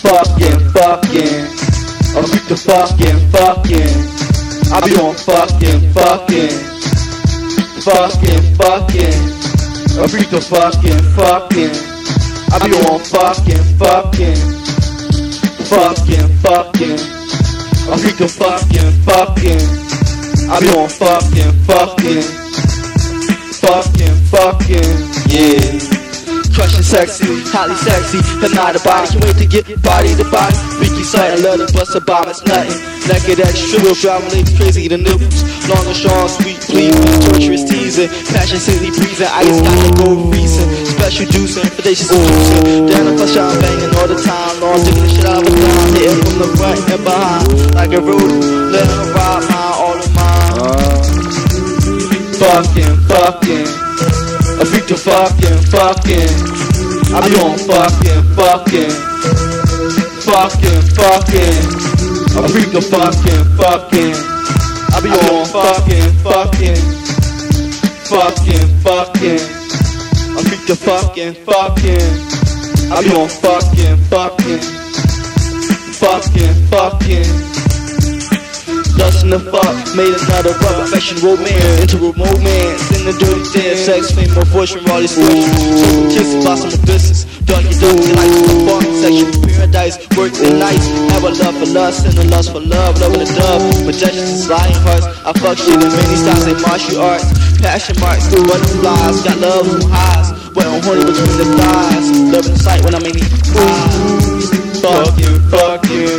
fucking, fucking. I freak the fucking, fucking. I be on fucking, fucking. Fucking, fucking. I freak the fucking, fucking. I be on fucking, fucking. Fucking, fucking. I freak the fucking, fucking. I be on fucking, fucking. Fucking, fucking. Yeah. Crushing sexy, highly sexy, hypnotic body. Can't wait to get body to body. Freaky sight, I love to bust a bomb, it's nothing. Naked extra, real driving ladies crazy, the nipples. Long and strong, sweet please, torturous teasing. Passion silly breezing, I just got to go reason. Special juicing, audacious juicing. Down the flush, I'm banging all the time. Long digging the shit out of a clown. Hitting from the front and behind. Like a rodent, letting her ride mine, all of mine. Uh. Fucking, fucking. I beat the fucking, fucking. I be on fucking, fucking. Fucking, fucking. I beat the fucking, fucking. I be on fucking, fucking. Fucking, fucking. I beat the fucking, fucking. I be on fucking, fucking. Fucking, fucking. The fuck, made another rubber affection romance, into a romance, in the dirty dance, sex, fame, voice from all these. So kiss, blossom of business, dark and dark, and lights, the fun, sexual paradise, work the nights, have a love for lust and a lust for love, love with a dove, majestic and lying hearts. I fuck shit in many styles, like martial arts, passion marks, through butterflies, got love from highs, I'm horny between the thighs, love in sight when I'm in the eyes. Fuck you, fuck you,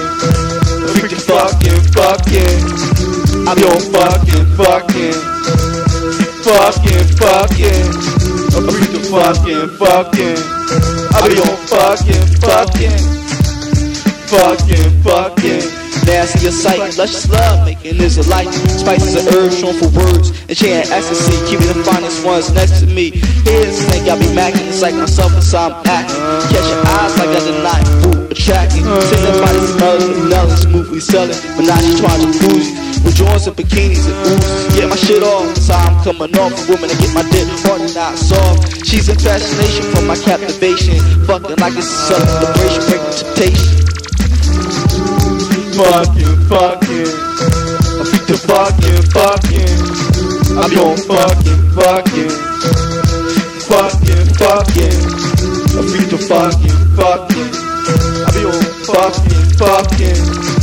I'm your fucking, fucking, fucking, fucking. I'm freaking fucking, fucking. I'm your fucking, fucking, fucking, fucking. Nasty a sight, luscious love, making this a light. Spices of herbs, shown for words, and chain ecstasy, keeping the finest ones next to me. Here's the thing, got me macking, it's like myself as I'm acting. Catch your eyes like I deny, ooh, attracting. By the smells of melon, smoothly selling. Menage trying to bougie. With joints and bikinis and oozes. Get my shit off, so I'm coming off. A woman to get my dick hard and not soft. She's in fascination from my captivation. Fucking like it's a celebration, breaking temptation. Fucking, fucking. I beat the fucking, fucking. I be on fucking, fucking. Fucking, fucking. I beat the fucking, fucking. I be on fucking, fucking.